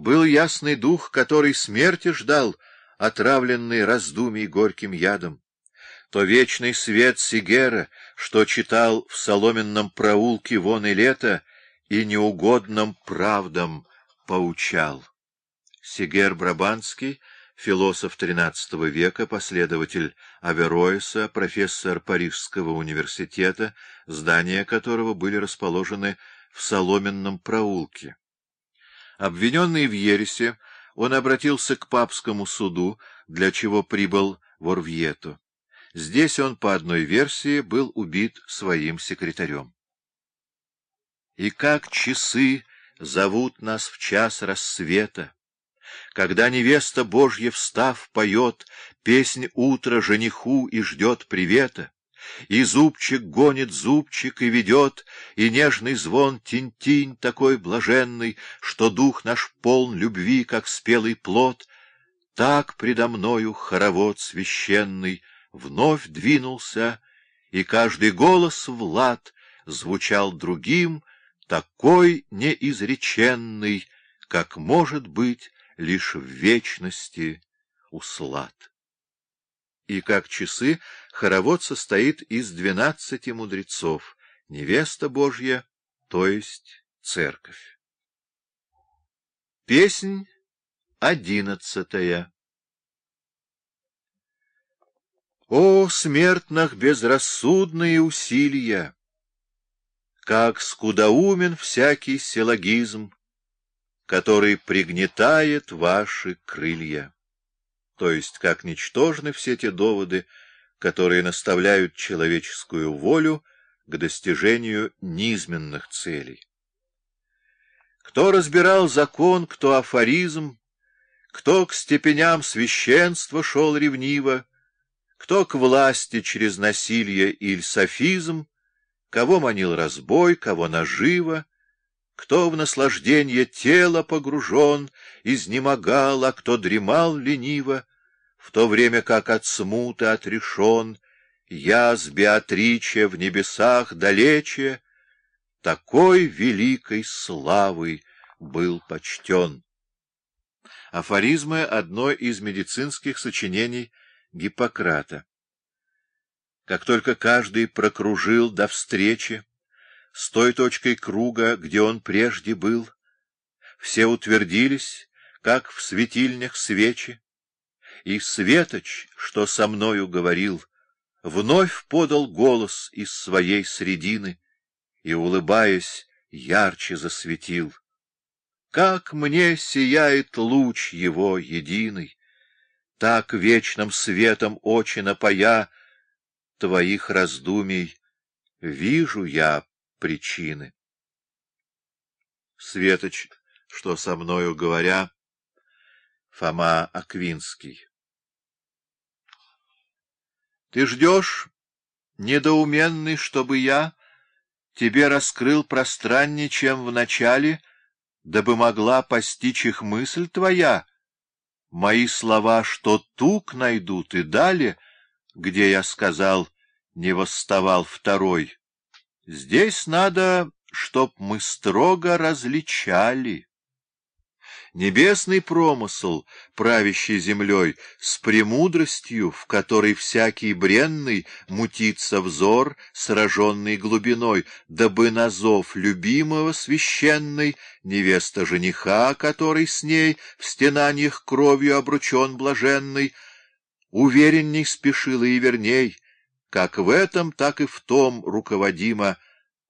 Был ясный дух, который смерти ждал, отравленный раздумий горьким ядом. То вечный свет Сигера, что читал в соломенном проулке вон и лето, и неугодным правдам поучал. Сигер Брабанский, философ XIII века, последователь Авероиса, профессор Парижского университета, здания которого были расположены в соломенном проулке. Обвиненный в ересе, он обратился к папскому суду, для чего прибыл в Орвьету. Здесь он, по одной версии, был убит своим секретарем. И как часы зовут нас в час рассвета, когда невеста Божья, встав, поет песнь утра жениху и ждет привета, и зубчик гонит зубчик и ведет, и нежный звон тинь-тинь такой блаженный, что дух наш полн любви, как спелый плод, так предо мною хоровод священный вновь двинулся, и каждый голос Влад звучал другим, такой неизреченный, как может быть лишь в вечности услад. И как часы хоровод состоит из двенадцати мудрецов, невеста Божья, то есть церковь. Песнь одиннадцатая О, смертных безрассудные усилия! Как скудоумен всякий силлогизм, который пригнетает ваши крылья. То есть, как ничтожны все те доводы, которые наставляют человеческую волю к достижению низменных целей. Кто разбирал закон, кто афоризм, кто к степеням священства шел ревниво, кто к власти через насилие или софизм, кого манил разбой, кого наживо, кто в наслаждение тела погружен, изнемогал, а кто дремал лениво, в то время как от смуты отрешен, я с Беатриче в небесах далече, такой великой славой был почтен. Афоризмы — одно из медицинских сочинений Гиппократа. Как только каждый прокружил до встречи с той точкой круга, где он прежде был, все утвердились, как в светильнях свечи, и Светоч, что со мною говорил, вновь подал голос из своей средины и, улыбаясь, ярче засветил. Как мне сияет луч его единый! так вечным светом очи напоя, твоих раздумий вижу я причины. Светоч, что со мною говоря, Фома Аквинский. Ты ждешь, недоуменный, чтобы я тебе раскрыл пространнее, чем в начале, дабы могла постичь их мысль твоя, Мои слова, что тук найдут, и далее, где я сказал, не восставал второй. Здесь надо, чтоб мы строго различали. Небесный промысл, правящий землей, с премудростью, в которой всякий бренный мутится взор, сраженный глубиной, дабы на зов любимого священной, невеста жениха, который с ней в стенаниях кровью обручен блаженный, уверенней спешила и верней, как в этом, так и в том руководимо,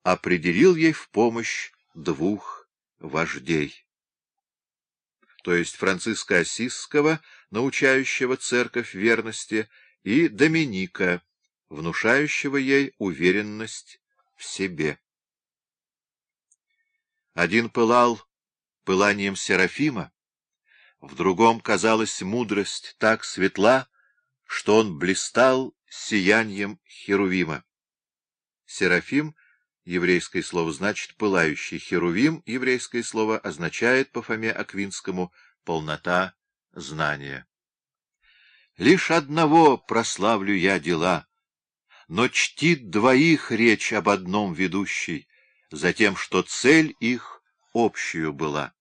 определил ей в помощь двух вождей то есть Франциска Осисского, научающего церковь верности, и Доминика, внушающего ей уверенность в себе. Один пылал пыланием Серафима, в другом казалась мудрость так светла, что он блистал сиянием Херувима. Серафим Еврейское слово значит «пылающий». Херувим, еврейское слово, означает по Фоме Аквинскому «полнота знания». Лишь одного прославлю я дела, но чтит двоих речь об одном ведущей, за тем, что цель их общую была.